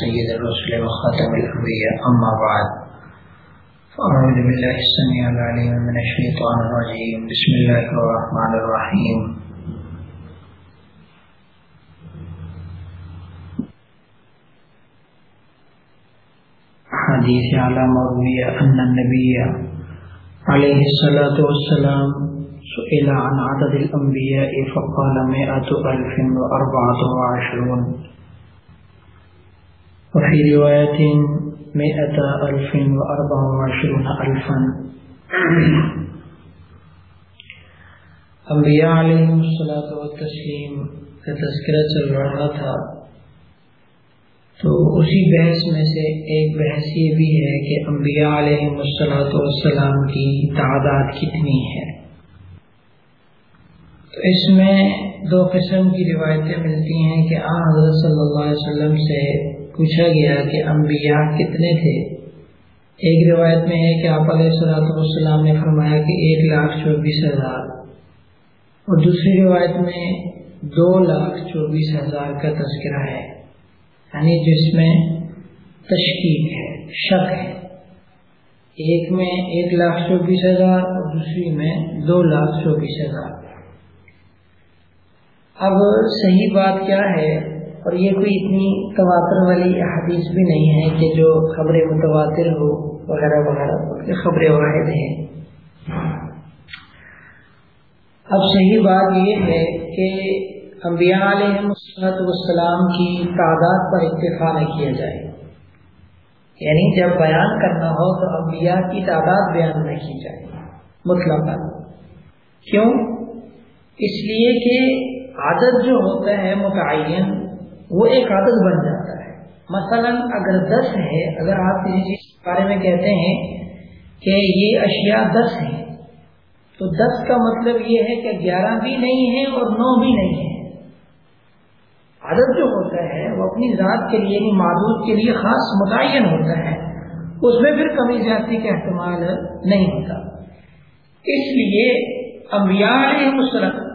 سيد الرسل وخاتم الأنبياء أما بعد فأعوذ بالله السميع العليم من الشيطان الرجيم بسم الله الرحمن الرحيم حديث على مروية أن النبي عليه الصلاة والسلام سئل عن عدد الأنبياء فقال مئة ألف وأربعة وعشرون وفي رواية مئة ألف وأربعة وعشرون ألفا. انبیاء علیہ السلام والتسلیم کا تذکرہ چل رہا تھا۔ تو اسی بحث میں سے ایک بحث یہ بھی ہے کہ انبیاء علیہ السلام والسلام کی تعداد کتنی ہے۔ تو اس میں دو قسم کی روایتیں ملتی ہیں کہ آن حضرت صلی اللہ علیہ وسلم سے پوچھا گیا کہ انبیاء کتنے تھے۔ ایک روایت میں ہے کہ آپ علیہ السلاۃ والسلام نے فرمایا کہ ایک لاکھ چوبیس ہزار۔ اور دوسری روایت میں دو لاکھ چوبیس ہزار کا تذکرہ ہے۔ یعنی جس میں تشکیق ہے، شک ہے۔ ایک میں ایک لاکھ چوبیس ہزار اور دوسری میں دو لاکھ چوبیس ہزار۔ اب صحیح بات کیا ہے؟ اور یہ کوئی اتنی تواتر والی حدیث بھی نہیں ہے کہ جو خبر متواتر ہو وغیرہ وغیرہ خبر واحد ہیں اب صحیح بات یہ ہے کہ انبیاء علیہ والسلام کی تعداد پر اتفاق نہ کیا جائے۔ یعنی جب بیان کرنا ہو تو انبیاء کی تعداد بیان نہ کی جائے۔ مطلب کیوں؟ اس لیے کہ عادت جو ہوتا ہے متعین وہ ایک عادت بن جاتا ہے۔ مثلا اگر دس ہے، اگر آپ کسی چیز کے بارے میں کہتے ہیں کہ یہ اشیاء دس ہیں، تو دس کا مطلب یہ ہے کہ گیارہ بھی نہیں ہے اور نو بھی نہیں ہے عادت جو ہوتا ہے، وہ اپنی ذات کے لیے یعنی معدود کے لیے خاص متعین ہوتا ہے۔ اس میں پھر کمی زیادتی کا احتمال نہیں ہوتا۔ اس لیے انبیاء علیہ السلام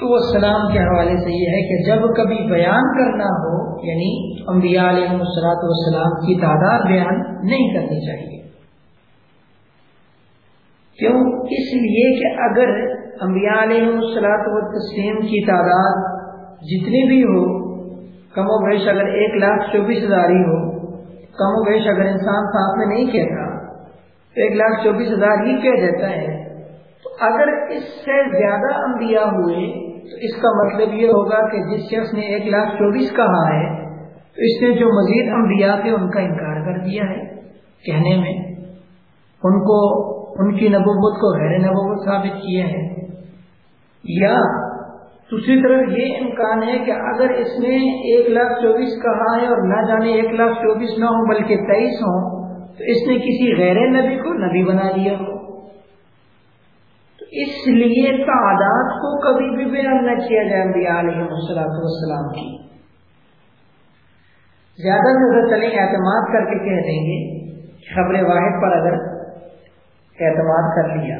تو السلام کے حوالے سے یہ ہے کہ جب کبھی بیان کرنا ہو یعنی انبیاء علیہ السلاۃ والسلام کی تعداد بیان نہیں کرنی چاہیے۔ کیوں؟ اس لیے کہ اگر انبیاء علیہ السلاۃ و تسلیم کی تعداد جتنی بھی ہو، کم و بیش اگر ایک لاکھ چوبیس ہزار ہی ہو، کم و بیش اگر انسان ساتھ میں نہیں کہتا تو ایک لاکھ چوبیس ہزار ہی کہہ دیتا ہے، تو اگر اس سے زیادہ انبیاء ہوئے تو اس کا مطلب یہ ہوگا کہ جس شخص نے ایک لاکھ چوبیس کہا ہے، تو اس نے جو مزید انبیاء تھے ان کا انکار کر دیا ہے کہنے میں، ان کو، ان کی نبوت کو غیر نبوت ثابت کیا ہے۔ یا دوسری طرف یہ امکان ہے کہ اگر اس نے ایک لاکھ چوبیس کہا ہے اور نہ جانے ایک لاکھ چوبیس نہ ہو بلکہ تیئیس ہوں، تو اس نے کسی غیر نبی کو نبی بنا دیا ہو۔ اس لیے تعداد کو کبھی بھی بیان نہ کیا جائے انبیاء علیہ والسلام کی۔ زیادہ سے چلیں اعتماد کر کے کہہ دیں گے خبر واحد پر اگر اعتماد کر لیا،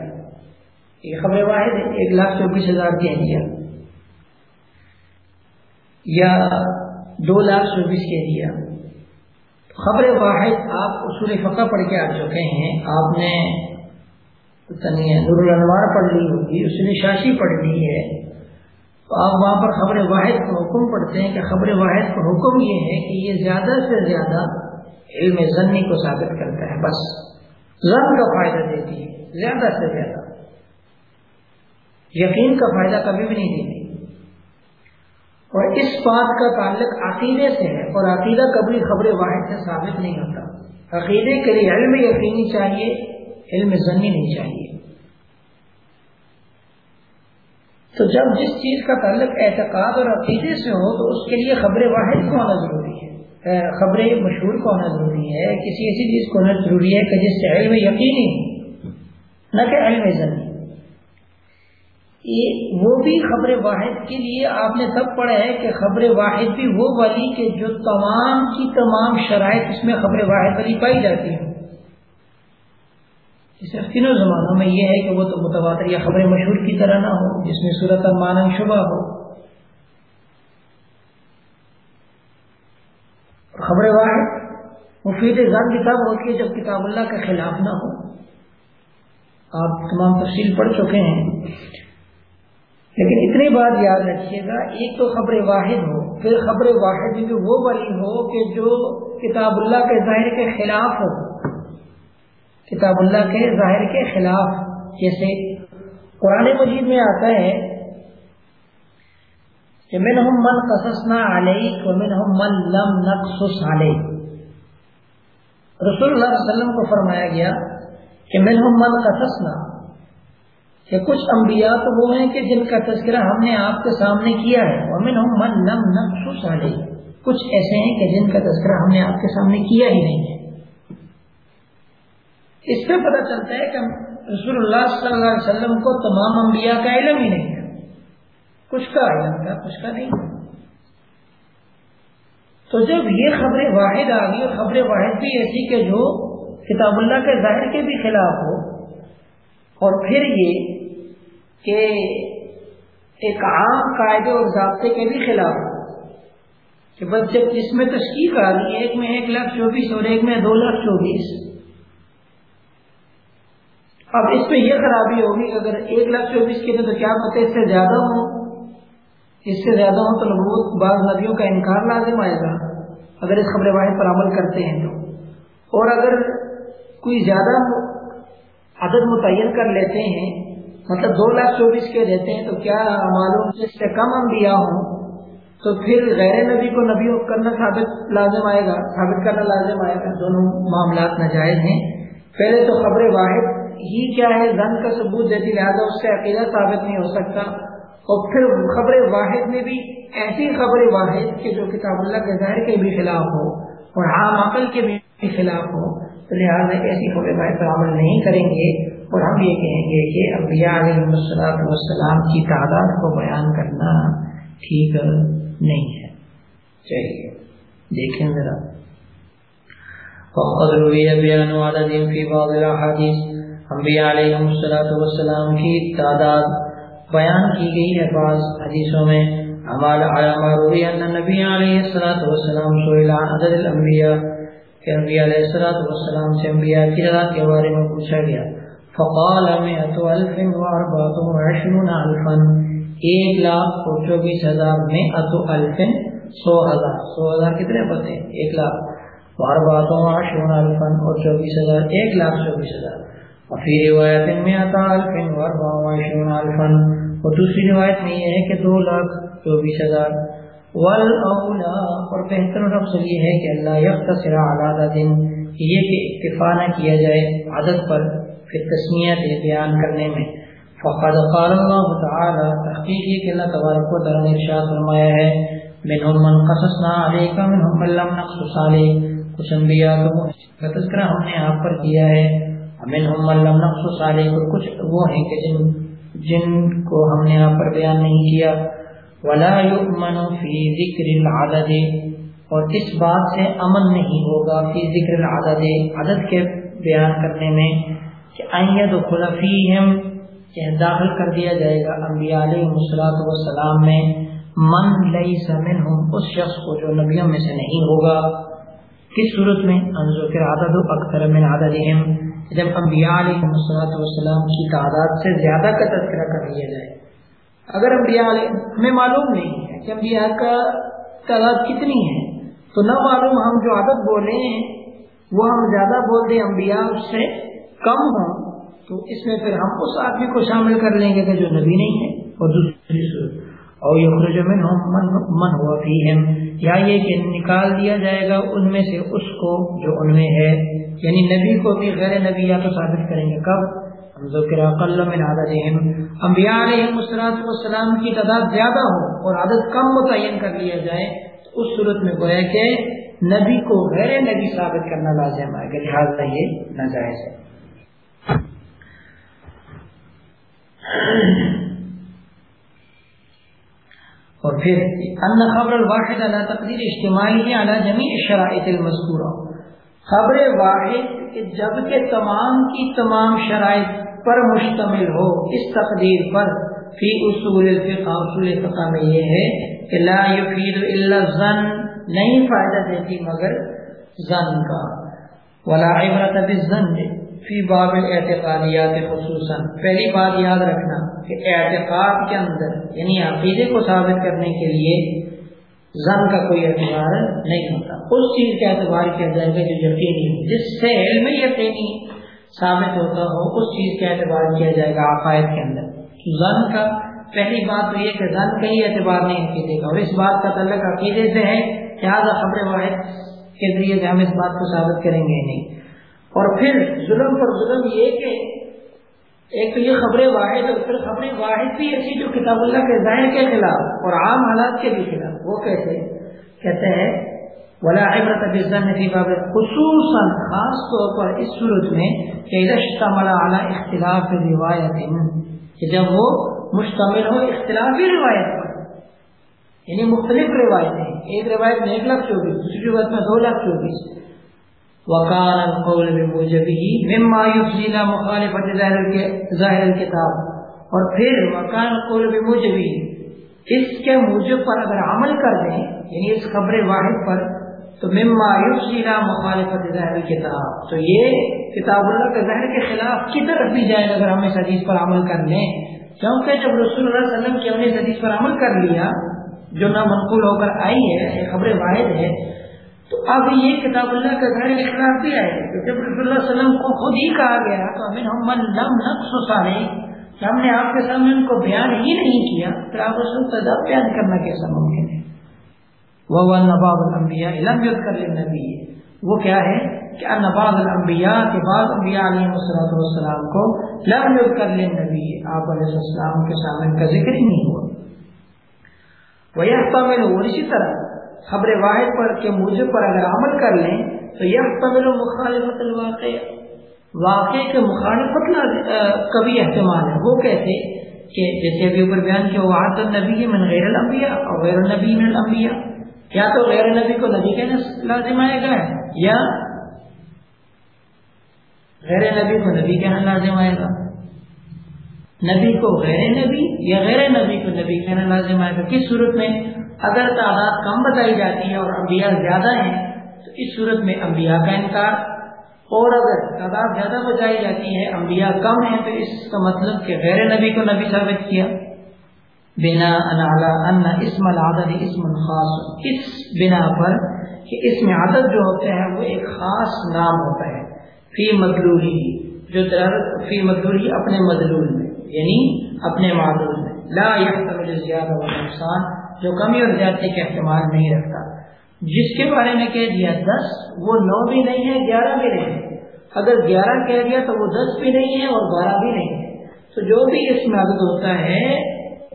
یہ خبر واحد ایک لاکھ چوبیس ہزار کہہ دیا یا دو لاکھ چوبیس کہہ دیا خبر واحد آپ اصول فقہ پڑھ کے آ چکے ہیں، آپ نے نور الانوار پڑھ لی ہوگی، اس نے شاشی پڑھ لی ہے۔ تو آپ وہاں پر خبر واحد کا حکم پڑھتے ہیں کہ خبر واحد کا حکم یہ ہے کہ یہ زیادہ سے زیادہ علم ضنی کو ثابت کرتا ہے، بس۔ ضن کا فائدہ دیتی ہے زیادہ سے زیادہ۔ یقین کا فائدہ کبھی بھی نہیں دیتی اور اس بات کا تعلق عقیدے سے ہے، اور عقیدہ کبھی خبر واحد سے ثابت نہیں ہوتا۔ عقیدے کے لیے علم یقینی چاہیے علم ضنی نہیں چاہیے۔ تو جب جس چیز کا تعلق اعتقاد اور عقیدے سے ہو تو اس کے لیے خبر واحد کو ہونا ضروری ہے۔ خبر مشہور کو ہونا ضروری ہے۔ کسی ایسی چیز کو ہونا ضروری ہے کہ جس سے علم یقینی نہ کہ علم ضنی وہ بھی خبر واحد کے لیے آپ نے تب پڑھا ہے کہ خبر واحد بھی وہ والی کہ جو تمام کی تمام شرائط اس میں خبر واحد والی پائی جاتی ہیں۔ صرف تینوں زمانوں میں یہ ہے کہ وہ تو متواتر یا خبر مشہور کی طرح نہ ہو، جس میں صورت مانن شبہ ہو۔ خبر واحد، مفید زن بھی تب ہوتی ہے جب کتاب اللہ کا خلاف نہ ہو۔ آپ تمام تفصیل پڑھ چکے ہیں۔ لیکن اتنی بات یاد رکھیے گا، ایک تو خبر واحد ہو، پھر خبر واحد بھی وہ بڑی ہو کہ جو کتاب اللہ کے ظاہر کے خلاف ہو۔ کتاب اللہ کے ظاہر کے خلاف جیسے قرآن مجید میں آتا ہے کہ من ہم من قصصنا علیک ومن ہم من لم نقصص علیک۔ رسول اللہ علیہ وسلم کو فرمایا گیا کہ من ہم من قصصنا، کہ کچھ انبیاء تو وہ ہیں کہ جن کا تذکرہ ہم نے آپ کے سامنے کیا ہے۔ ومن ہم من لم نقصص علیک۔ کچھ ایسے ہیں کہ جن کا تذکرہ ہم نے آپ کے سامنے کیا ہی نہیں ہے۔ اس سے پتہ چلتا ہے کہ رسول اللہ صلی اللہ علیہ وسلم کو تمام انبیاء کا علم ہی نہیں ہے۔ کچھ کا علم تھا کچھ کا نہیں۔ تو جب یہ خبر واحد آ گئی اور خبر واحد بھی ایسی کہ جو کتاب اللہ کے ظاہر کے بھی خلاف ہو، اور پھر یہ کہ ایک عام قاعدے اور ضابطے کے بھی خلاف ہو۔ کہ بس جب اس میں تشکیق آ گئی ایک میں ایک لاکھ چوبیس اور ایک میں دو لاکھ چوبیس اب اس میں یہ خرابی ہوگی کہ اگر ایک لاکھ چوبیس کے تو کیا پتہ اس سے زیادہ ہوں اس سے زیادہ ہو تو نبوت بعض نبیوں کا انکار لازم آئے گا، اگر اس خبر واحد پر عمل کرتے ہیں تو۔ اور اگر کوئی زیادہ عدد متعین کر لیتے ہیں مطلب دو لاکھ چوبیس کے دیتے ہیں، تو کیا معلوم اس سے کم انبیاء ہوں؟ تو پھر غیر نبی کو نبی کرنا ثابت لازم آئے گا، ثابت کرنا لازم آئے گا، دونوں معاملات ناجائز ہیں۔ پہلے تو خبر واحد ہی کیا ہے؟ زن کا ثبوت دیتی، لہٰذا اس سے عقیدہ ثابت نہیں ہو سکتا۔ اور پھر خبر واحد میں بھی ایسی خبر واحد کہ جو کتاب اللہ کے ظاہر کے بھی خلاف ہو اور عام عقل کے بھی خلاف ہو، تو لہٰذا ایسی خبر واحد پر عمل نہیں کریں گے۔ اور ہم یہ کہیں گے کہ ابیا علیہ السلام وسلام کی تعداد کو بیان کرنا ٹھیک نہیں ہے۔ چلیے، دیکھیں ذرا۔ وقد روی بیان عدد فی بعض الاحادیث انبیاء علیہ السلام کی تعداد بیان کی گئی ہے بعض حدیثوں میں۔ ہمارا علامہ روی ان نبی علیہ الصلوۃ والسلام سئل عدد الانبیاء، کہ انبیاء علیہ الصلوۃ والسلام سے انبیاء کی تعداد کے بارے میں پوچھا گیا۔ فقال مئة الف واربعة وعشرون الفا ایک لاکھ اور چوبیس ہزار میں اتو الف سو ہزار۔ سو ہزار کتنے پتے ایک لاکھ۔ واربعة وعشرون الفا اور چوبیس ہزار ایک لاکھ چوبیس ہزار۔ وفي روایت میں عطا الف واربعة وعشرون الفا اور دوسری روایت میں یہ ہے کہ دو لاکھ چوبیس ہزار. والاولا اور بہتر افضل یہ ہے کہ اللہ یختصر علی دن یہ کہ اکتفا نہ کیا جائے عدد پر، پھر تسمیت بیان کرنے میں. فقد قال اللہ تعالی، تحقیق یہ کہ اللہ تبارک و تعالی نے ارشاد فرمایا ہے، منهم من قصصنا عليك، منهم من لم نقصص عليك. کچھ انبیاء کا تذکرہ ہم نے آپ پر کیا ہے منهم من کچھ وہ ہیں کہ جن جن کو ہم نے یہاں پر بیان نہیں کیا۔ ولا يؤمن في ذکر العدد، اور اس بات سے امن نہیں ہوگا فی ذکر العدد، عدد کے بیان کرنے میں کہ ایت خلفیہم کہ داخل کر دیا جائے گا انبیاء علیہ الصلوۃ والسلام میں۔ من لیس منہم، اس شخص کو جو نبیوں میں سے نہیں ہوگا۔ کس صورت میں؟ انذر عدد اکثر من عددہم، جب انبیاء علیہ والسلام کی تعداد سے زیادہ کا تذکرہ کر لیا جائے۔ اگر انبیاء علیہ ہمیں معلوم نہیں ہے کہ انبیاء کا تعداد کتنی ہے، تو نہ معلوم ہم جو عادت بولے ہیں، وہ ہم زیادہ بول دیں انبیاء اس سے کم ہوں، تو اس میں پھر ہم اس آدمی کو شامل کر لیں گے کہ جو نبی نہیں ہے اور دوسری اور یہ من من ہوا بھی ہے یا یہ کہ نکال دیا جائے گا ان میں سے اس کو جو ان میں ہے۔ یعنی نبی کو بھی غیر نبی یا تو ثابت کریں گے۔ کب؟ انبیاء علیہ السلام کی تعداد زیادہ ہو اور عادت کم متعین کر لیا جائے، تو اس صورت میں گویا کہ نبی کو غیر نبی ثابت کرنا لازم آئے گا لہٰذا یہ ناجائز ہے۔ اور پھر ان خبر الواحد علی تقدیر اجتماعی علی جمیع الشرائط المذکورہ۔ خبر واحد کہ جبکہ تمام کی تمام شرائط پر مشتمل ہو، اس تقدیر پر فی اصول الفقہ، اصول فقہ میں یہ ہے کہ لا یفید الا الظن، نہیں فائدہ دیتی مگر زن کا۔ ولا عبرت بالزن فی باب الاعتقادیات خصوصا۔ پہلی بات یاد رکھنا کہ اعتقاد کے اندر یعنی عقیدے کو ثابت کرنے کے لیے زن کا کوئی اعتبار نہیں ہوتا۔ اس چیز کا اعتبار کیا جائے گا جو یقینی جس سے علم یقینی ثابت ہوتا ہو، اس چیز کا اعتبار کیا جائے گا عقائد کے اندر۔ زن کا، پہلی بات تو یہ کہ زن کا ہی اعتبار نہیں عقیدے کا۔ اور اس بات کا تعلق عقیدے سے ہے لہٰذا خبر واحد کے ذریعے سے ہم اس بات کو ثابت کریں گے نہیں۔ اور پھر ظلم پر ظلم یہ کہ ایک تو یہ خبر واحد اور پھر خبر واحد بھی ایسی جو کتاب اللہ کے ظاہر کے خلاف اور عام حالات کے بھی خلاف، وہ کیسے؟ کہتے ہیں، ولا عبرت فی باب خاص طور پر اس صورت میں کہ اعلیٰ اختلاف روایت کہ جب وہ مشتمل ہو اختلافی روایت پر یعنی مختلف روایتیں، ایک روایت میں ایک لاکھ چوبیس، دوسری روایت میں دو لاکھ چوبیس وقال القول بموجبه مما يفضل مخالفت ظاہر الكتاب. اور پھر وقال القول بموجبه اس کے موجب پر اگر عمل کر دیں یعنی اس خبر واحد پر، تو مما یفضل مخالفت ظاہر الكتاب. تو یہ کتاب اللہ کے ظاہر کے خلاف کی طرف بھی جائے اگر ہم اس حدیث پر عمل کر لیں. کیونکہ جب رسول اللہ علیہ وسلم کی ہم نے حدیث پر عمل کر لیا، جو نہ منقول ہو کر آئی ہے خبر واحد ہے تو اب یہ کتاب اللہ کا گھر اخلاف بھی آئے گا جب رسول اللہ علیہ وسلم کو خود ہی کہا گیا، تو امین محمد لم نقص ہم نے آپ کے سامنے ان کو بیان ہی نہیں کیا، پھر آپ اس کو بیان کرنا کیسا ممکن ہے؟ وہ نباب الانبیاء لم یت کر نبی وہ کیا ہے؟ کہ نباز الانبیاء کے بعد انبیاء علیہ السلام والسلام کو لم کر لے نبی آپ علیہ السلام کے سامنے کا ذکر ہی نہیں ہوا۔ وہ یہ اور اسی طرح خبر واحد پر کے موجے پر اگر عمل کر لیں، تو یہ تمل و مخالفت الواقع. واقع کے مخالفت کبھی احتمال ہے۔ وہ کیسے؟ کہ جیسے ابھی اوپر بیان کیا وہ آت النبی من غیر الانبیاء اور غیر النبی من الانبیاء۔ یا تو غیر نبی کو نبی کہنا لازم آئے گا، یا غیر نبی کو نبی کہنا لازم آئے گا۔ نبی کو غیر نبی یا غیر نبی کو نبی کہنا لازم آئے گا۔ کس صورت میں؟ اگر تعداد کم بتائی جاتی ہے اور انبیاء زیادہ ہیں، تو اس صورت میں انبیاء کا انکار۔ اور اگر تعداد زیادہ بتائی جاتی ہے، انبیاء کم ہیں، تو اس کا مطلب کہ غیر نبی کو نبی ثابت کیا۔ بنا ان اسم العدد اسم خاص۔ اس بنا پر کہ اس میں عدد جو ہوتے ہیں، وہ ایک خاص نام ہوتا ہے۔ فی مدلولی، جو فی مدلولی اپنے مدلول میں یعنی اپنے معدول میں۔ لا يحتمل زیادہ و نقصان جو کمی اور زیادتی کے احتمال نہیں رکھتا۔ جس کے بارے میں کہہ دیا دس، وہ نو بھی نہیں ہے، گیارہ بھی نہیں ہے۔ اگر گیارہ کہہ دیا تو وہ دس بھی نہیں ہے اور بارہ بھی نہیں ہے۔ تو جو بھی اس میں عدد ہوتا ہے،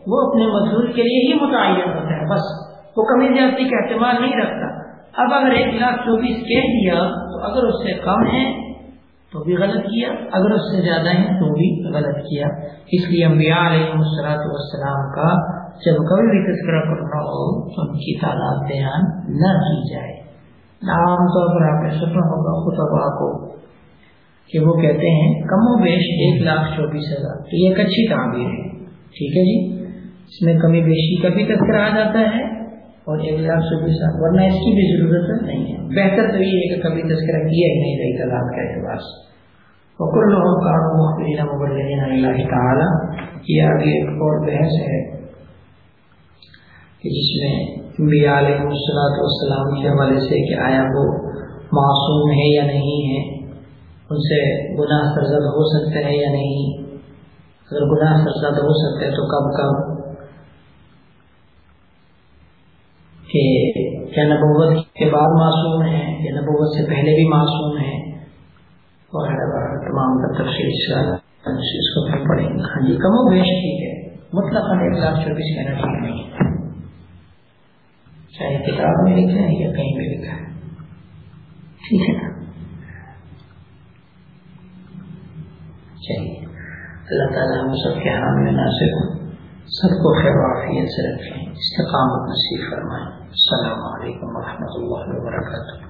وہ اپنے مزدور کے لیے ہی متعین ہوتا ہے۔ بس، وہ کمی زیادتی کا احتمال نہیں رکھتا۔ اب اگر ایک لاکھ چوبیس کہہ دیا تو اگر اس سے کم ہے تو بھی غلط کیا۔ اگر اس سے زیادہ ہیں تو بھی غلط کیا۔ اس لیے انبیاء علیہ والسلام کا جب کبھی بھی تذکرہ کرنا ہو تو ان کی تعداد بیان نہ کی جائے۔ عام طور پر آپ نے سنا ہوگا خطبہ کو کہ وہ کہتے ہیں، کم و بیش ایک لاکھ چوبیس ہزار۔ تو یہ ایک اچھی تعبیر ہے۔ ٹھیک ہے جی؟ اس میں کمی بیشی کا بھی تذکرہ آ جاتا ہے اور ایک لاکھ چوبیس ہزار۔ ورنہ اس کی بھی ضرورت نہیں ہے۔ بہتر تو یہ ہے کہ کبھی تذکرہ کیا ہی نہیں گئی تعداد کا اعتبار سے۔ اللہ تعالیٰ یہ آگے ایک اور بحث ہے۔ جس میں انبیاء علیہ والسلام کے حوالے سے کہ آیا وہ معصوم ہے یا نہیں ہے، ان سے گناہ سرزد ہو سکتے ہیں یا نہیں؟ اگر گناہ سرزد ہو سکتے تو کب کب؟ کہ کیا نبوت کے بعد معصوم ہے، یا نبوت سے پہلے بھی معصوم ہے؟ اور تمام کا تفصیل اس کو پھر پڑھیں گے۔ ہاں جی کم و بیش ٹھیک ہے۔ مطلب ایک لاکھ چوبیس کہنا ٹھیک نہیں چاہے کتاب میں لکھا ہے یا کہیں بھی لکھا ہے۔ ٹھیک ہے نا؟ چلیے۔ اللہ تعالیٰ ہم سب کے حام میں ناصر ہوں۔ سب کو خیر وافیت سے رکھیں۔ استقامت نصیب فرمائیں۔ السلام علیکم ورحمۃ اللہ وبرکاتہ۔